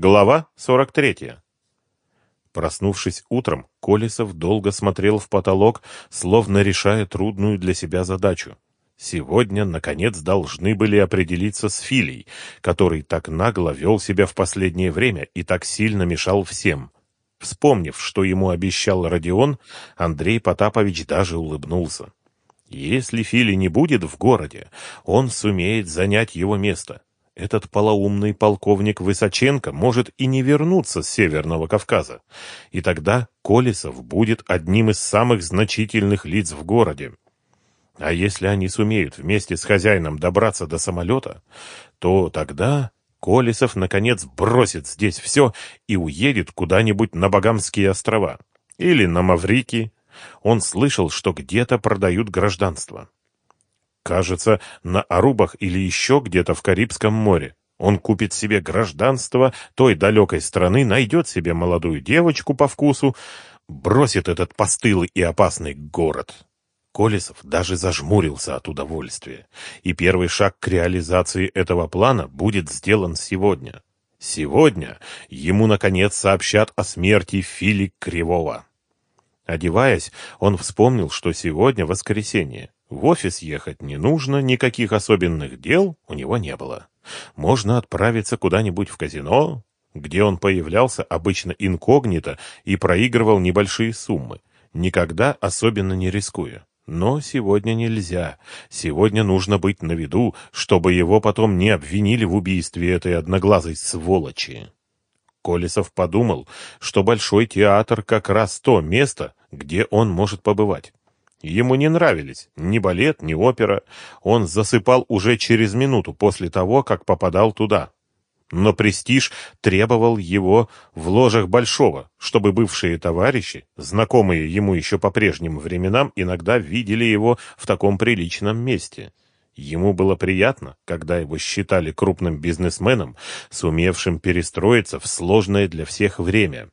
Глава 43. Проснувшись утром, Колесов долго смотрел в потолок, словно решая трудную для себя задачу. Сегодня, наконец, должны были определиться с Филей, который так нагло вел себя в последнее время и так сильно мешал всем. Вспомнив, что ему обещал Родион, Андрей Потапович даже улыбнулся. Если Фили не будет в городе, он сумеет занять его место этот полоумный полковник Высоченко может и не вернуться с Северного Кавказа. И тогда Колесов будет одним из самых значительных лиц в городе. А если они сумеют вместе с хозяином добраться до самолета, то тогда Колесов, наконец, бросит здесь все и уедет куда-нибудь на Багамские острова. Или на Маврики. Он слышал, что где-то продают гражданство. Кажется, на Арубах или еще где-то в Карибском море. Он купит себе гражданство той далекой страны, найдет себе молодую девочку по вкусу, бросит этот постылый и опасный город. Колесов даже зажмурился от удовольствия, и первый шаг к реализации этого плана будет сделан сегодня. Сегодня ему, наконец, сообщат о смерти Фили Кривого. Одеваясь, он вспомнил, что сегодня воскресенье. В офис ехать не нужно, никаких особенных дел у него не было. Можно отправиться куда-нибудь в казино, где он появлялся обычно инкогнито и проигрывал небольшие суммы, никогда особенно не рискуя. Но сегодня нельзя. Сегодня нужно быть на виду, чтобы его потом не обвинили в убийстве этой одноглазой сволочи. Колесов подумал, что Большой театр как раз то место, где он может побывать. Ему не нравились ни балет, ни опера. Он засыпал уже через минуту после того, как попадал туда. Но престиж требовал его в ложах Большого, чтобы бывшие товарищи, знакомые ему еще по прежним временам, иногда видели его в таком приличном месте. Ему было приятно, когда его считали крупным бизнесменом, сумевшим перестроиться в сложное для всех время.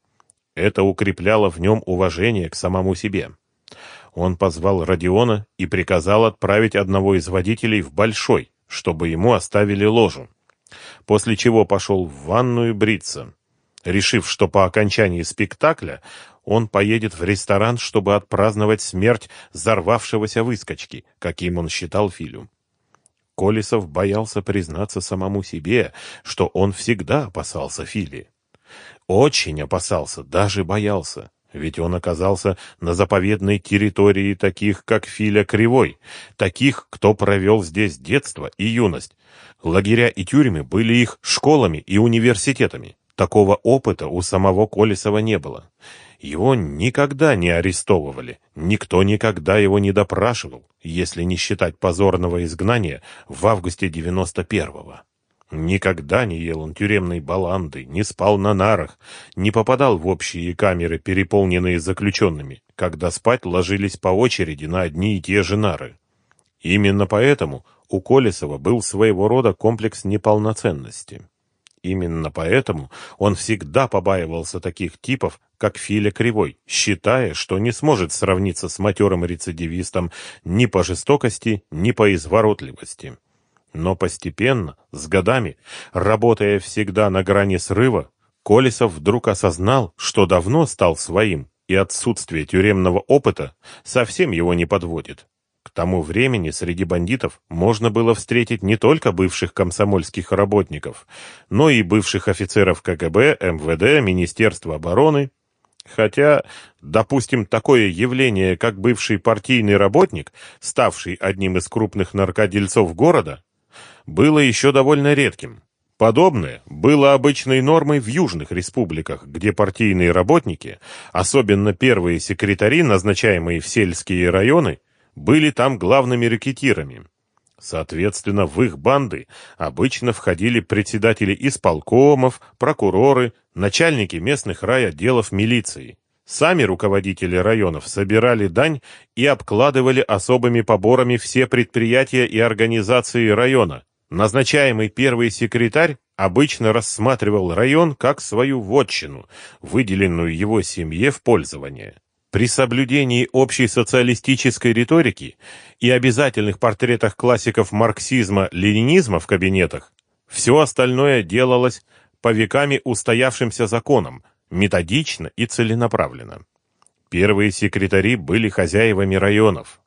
Это укрепляло в нем уважение к самому себе. Он позвал Родиона и приказал отправить одного из водителей в Большой, чтобы ему оставили ложу. После чего пошел в ванную бриться. Решив, что по окончании спектакля он поедет в ресторан, чтобы отпраздновать смерть взорвавшегося выскочки, каким он считал Филю. Колесов боялся признаться самому себе, что он всегда опасался Фили. Очень опасался, даже боялся. Ведь он оказался на заповедной территории таких, как Филя Кривой, таких, кто провел здесь детство и юность. Лагеря и тюрьмы были их школами и университетами. Такого опыта у самого Колесова не было. Его никогда не арестовывали, никто никогда его не допрашивал, если не считать позорного изгнания в августе 91-го. Никогда не ел он тюремной баланды, не спал на нарах, не попадал в общие камеры, переполненные заключенными, когда спать ложились по очереди на одни и те же нары. Именно поэтому у Колесова был своего рода комплекс неполноценности. Именно поэтому он всегда побаивался таких типов, как Филя Кривой, считая, что не сможет сравниться с матерым рецидивистом ни по жестокости, ни по изворотливости. Но постепенно, с годами, работая всегда на грани срыва, Колесов вдруг осознал, что давно стал своим, и отсутствие тюремного опыта совсем его не подводит. К тому времени среди бандитов можно было встретить не только бывших комсомольских работников, но и бывших офицеров КГБ, МВД, Министерства обороны. Хотя, допустим, такое явление, как бывший партийный работник, ставший одним из крупных наркодельцов города, было еще довольно редким. Подобное было обычной нормой в южных республиках, где партийные работники, особенно первые секретари, назначаемые в сельские районы, были там главными рекетирами. Соответственно, в их банды обычно входили председатели исполкомов, прокуроры, начальники местных райотделов милиции. Сами руководители районов собирали дань и обкладывали особыми поборами все предприятия и организации района. Назначаемый первый секретарь обычно рассматривал район как свою вотчину, выделенную его семье в пользование. При соблюдении общей социалистической риторики и обязательных портретах классиков марксизма-ленинизма в кабинетах все остальное делалось по веками устоявшимся законам, методично и целенаправленно. Первые секретари были хозяевами районов.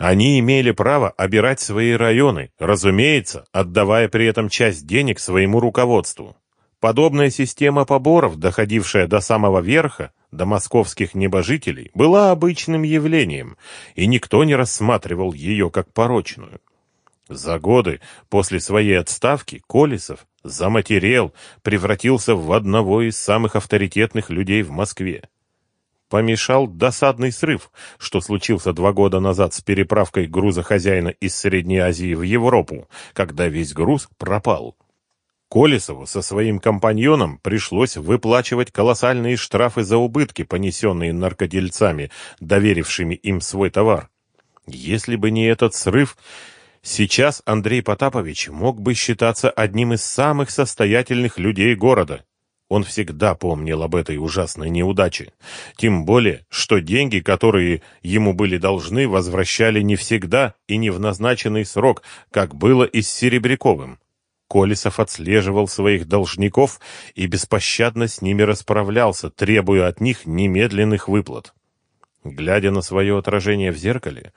Они имели право обирать свои районы, разумеется, отдавая при этом часть денег своему руководству. Подобная система поборов, доходившая до самого верха, до московских небожителей, была обычным явлением, и никто не рассматривал ее как порочную. За годы после своей отставки Колесов заматерел, превратился в одного из самых авторитетных людей в Москве. Помешал досадный срыв, что случился два года назад с переправкой груза хозяина из Средней Азии в Европу, когда весь груз пропал. Колесову со своим компаньоном пришлось выплачивать колоссальные штрафы за убытки, понесенные наркодельцами, доверившими им свой товар. Если бы не этот срыв, сейчас Андрей Потапович мог бы считаться одним из самых состоятельных людей города. Он всегда помнил об этой ужасной неудаче. Тем более, что деньги, которые ему были должны, возвращали не всегда и не в назначенный срок, как было и с Серебряковым. Колесов отслеживал своих должников и беспощадно с ними расправлялся, требуя от них немедленных выплат. Глядя на свое отражение в зеркале,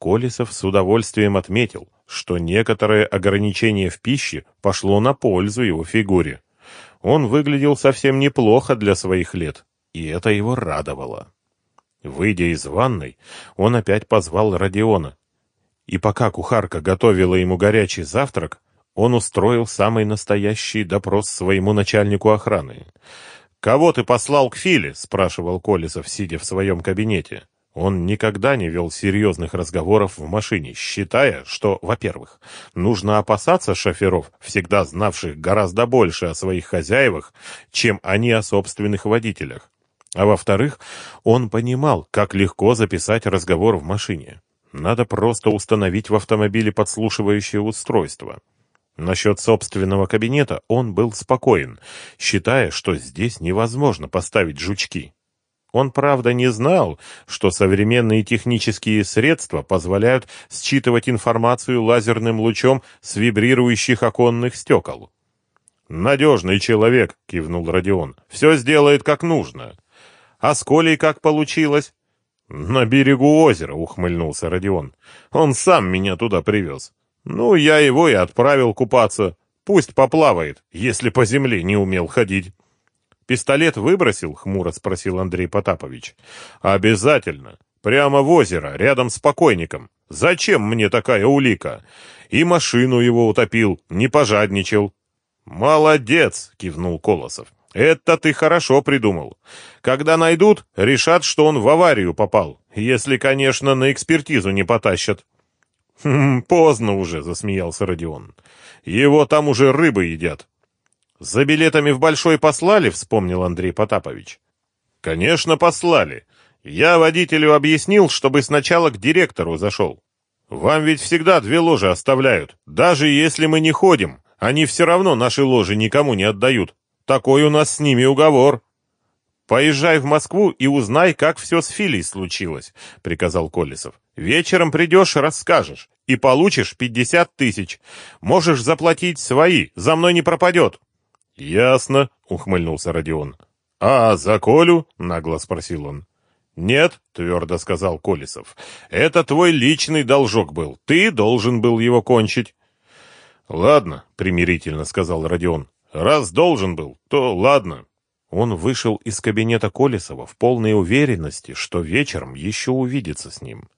Колесов с удовольствием отметил, что некоторое ограничение в пище пошло на пользу его фигуре. Он выглядел совсем неплохо для своих лет, и это его радовало. Выйдя из ванной, он опять позвал Родиона. И пока кухарка готовила ему горячий завтрак, он устроил самый настоящий допрос своему начальнику охраны. «Кого ты послал к Филе?» — спрашивал Колесов, сидя в своем кабинете. Он никогда не вел серьезных разговоров в машине, считая, что, во-первых, нужно опасаться шоферов, всегда знавших гораздо больше о своих хозяевах, чем они о собственных водителях. А во-вторых, он понимал, как легко записать разговор в машине. Надо просто установить в автомобиле подслушивающее устройство. Насчет собственного кабинета он был спокоен, считая, что здесь невозможно поставить жучки. Он, правда, не знал, что современные технические средства позволяют считывать информацию лазерным лучом с вибрирующих оконных стекол. «Надежный человек», — кивнул Родион, — «все сделает как нужно». «А с Колей как получилось?» «На берегу озера», — ухмыльнулся Родион. «Он сам меня туда привез. Ну, я его и отправил купаться. Пусть поплавает, если по земле не умел ходить. Пистолет выбросил? Хмуро спросил Андрей Потапович. Обязательно. Прямо в озеро, рядом с покойником. Зачем мне такая улика? И машину его утопил, не пожадничал. Молодец, кивнул Колосов. Это ты хорошо придумал. Когда найдут, решат, что он в аварию попал. Если, конечно, на экспертизу не потащат. «Хм, поздно уже», — засмеялся Родион. «Его там уже рыбы едят». «За билетами в Большой послали?» — вспомнил Андрей Потапович. «Конечно, послали. Я водителю объяснил, чтобы сначала к директору зашел. Вам ведь всегда две ложи оставляют. Даже если мы не ходим, они все равно наши ложи никому не отдают. Такой у нас с ними уговор». «Поезжай в Москву и узнай, как все с Филей случилось», — приказал Колесов. «Вечером придешь, расскажешь, и получишь пятьдесят тысяч. Можешь заплатить свои, за мной не пропадет». «Ясно», — ухмыльнулся Родион. «А за Колю?» — нагло спросил он. «Нет», — твердо сказал Колесов, — «это твой личный должок был. Ты должен был его кончить». «Ладно», — примирительно сказал Родион. «Раз должен был, то ладно». Он вышел из кабинета Колесова в полной уверенности, что вечером еще увидится с ним.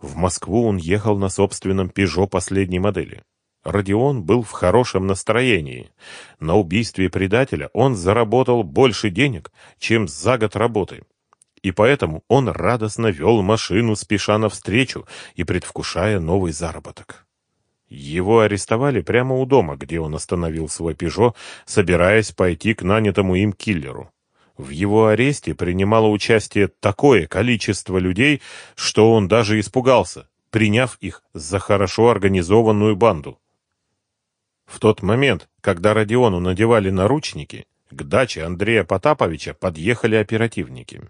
В Москву он ехал на собственном «Пежо» последней модели. Родион был в хорошем настроении. На убийстве предателя он заработал больше денег, чем за год работы. И поэтому он радостно вел машину, спеша навстречу и предвкушая новый заработок. Его арестовали прямо у дома, где он остановил свой «Пежо», собираясь пойти к нанятому им киллеру. В его аресте принимало участие такое количество людей, что он даже испугался, приняв их за хорошо организованную банду. В тот момент, когда Родиону надевали наручники, к даче Андрея Потаповича подъехали оперативники.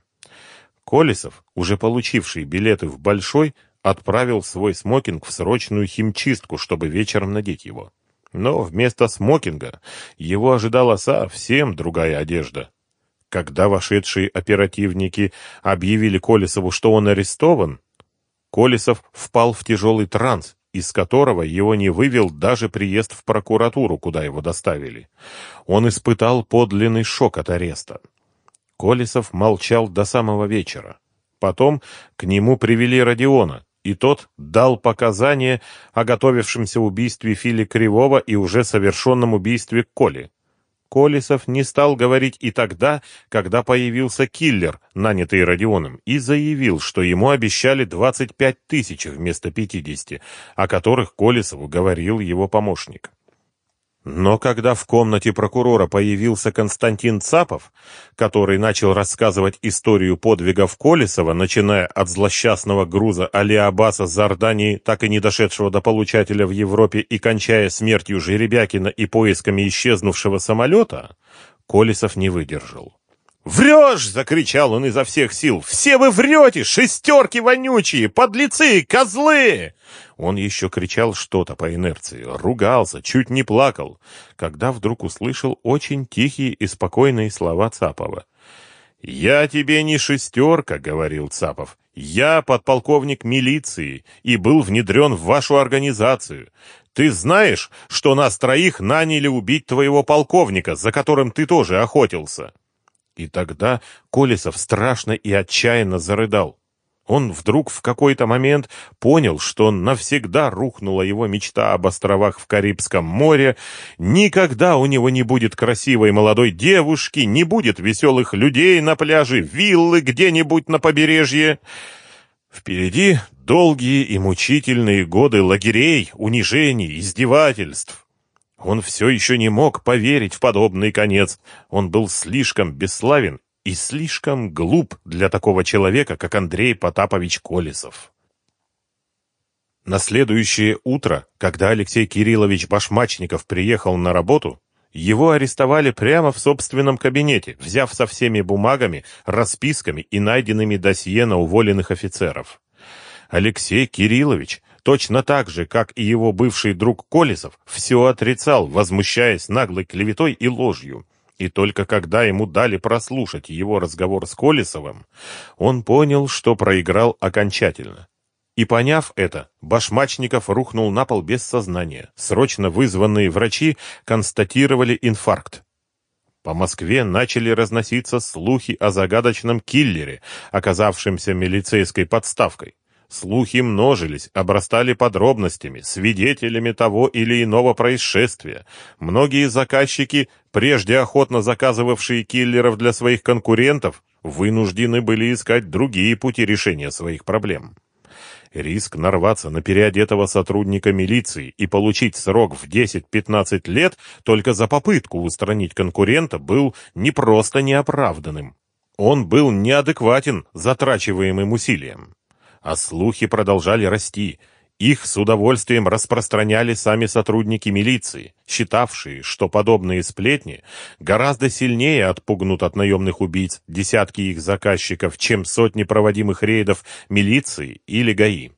Колесов, уже получивший билеты в Большой, отправил свой смокинг в срочную химчистку, чтобы вечером надеть его. Но вместо смокинга его ожидала совсем другая одежда. Когда вошедшие оперативники объявили Колесову, что он арестован, Колесов впал в тяжелый транс, из которого его не вывел даже приезд в прокуратуру, куда его доставили. Он испытал подлинный шок от ареста. Колесов молчал до самого вечера. Потом к нему привели Родиона, и тот дал показания о готовившемся убийстве Фили Кривого и уже совершенном убийстве Коли. Колесов не стал говорить и тогда, когда появился киллер, нанятый Родионом, и заявил, что ему обещали 25 тысяч вместо 50, о которых Колесову говорил его помощник. Но когда в комнате прокурора появился Константин Цапов, который начал рассказывать историю подвигов Колесова, начиная от злосчастного груза Алиабаса Зардании, так и не дошедшего до получателя в Европе, и кончая смертью Жеребякина и поисками исчезнувшего самолета, Колесов не выдержал. «Врешь!» — закричал он изо всех сил. «Все вы врете! Шестерки вонючие! Подлецы! Козлы!» Он еще кричал что-то по инерции, ругался, чуть не плакал, когда вдруг услышал очень тихие и спокойные слова Цапова. «Я тебе не шестерка», — говорил Цапов. «Я подполковник милиции и был внедрен в вашу организацию. Ты знаешь, что нас троих наняли убить твоего полковника, за которым ты тоже охотился?» И тогда Колесов страшно и отчаянно зарыдал. Он вдруг в какой-то момент понял, что навсегда рухнула его мечта об островах в Карибском море, никогда у него не будет красивой молодой девушки, не будет веселых людей на пляже, виллы где-нибудь на побережье. Впереди долгие и мучительные годы лагерей, унижений, издевательств. Он все еще не мог поверить в подобный конец. Он был слишком бесславен и слишком глуп для такого человека, как Андрей Потапович Колесов. На следующее утро, когда Алексей Кириллович Башмачников приехал на работу, его арестовали прямо в собственном кабинете, взяв со всеми бумагами, расписками и найденными досье на уволенных офицеров. Алексей Кириллович точно так же, как и его бывший друг Колесов, все отрицал, возмущаясь наглой клеветой и ложью. И только когда ему дали прослушать его разговор с Колесовым, он понял, что проиграл окончательно. И поняв это, Башмачников рухнул на пол без сознания. Срочно вызванные врачи констатировали инфаркт. По Москве начали разноситься слухи о загадочном киллере, оказавшемся милицейской подставкой. Слухи множились, обрастали подробностями, свидетелями того или иного происшествия. Многие заказчики, прежде охотно заказывавшие киллеров для своих конкурентов, вынуждены были искать другие пути решения своих проблем. Риск нарваться на переодетого сотрудника милиции и получить срок в 10-15 лет только за попытку устранить конкурента был не просто неоправданным. Он был неадекватен затрачиваемым усилиям. А слухи продолжали расти. Их с удовольствием распространяли сами сотрудники милиции, считавшие, что подобные сплетни гораздо сильнее отпугнут от наемных убийц десятки их заказчиков, чем сотни проводимых рейдов милиции или ГАИ.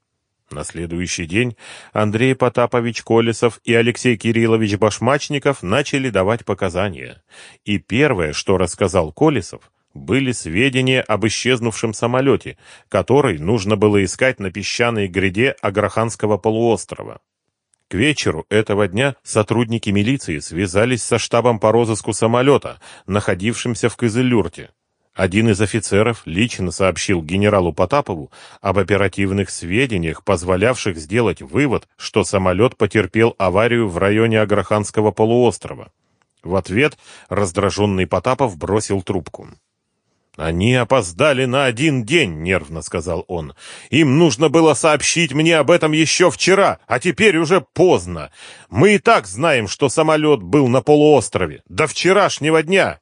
На следующий день Андрей Потапович Колесов и Алексей Кириллович Башмачников начали давать показания. И первое, что рассказал Колесов, были сведения об исчезнувшем самолете, который нужно было искать на песчаной гряде Аграханского полуострова. К вечеру этого дня сотрудники милиции связались со штабом по розыску самолета, находившимся в Кызылюрте. Один из офицеров лично сообщил генералу Потапову об оперативных сведениях, позволявших сделать вывод, что самолет потерпел аварию в районе Аграханского полуострова. В ответ раздраженный Потапов бросил трубку. «Они опоздали на один день», — нервно сказал он. «Им нужно было сообщить мне об этом еще вчера, а теперь уже поздно. Мы и так знаем, что самолет был на полуострове. До вчерашнего дня.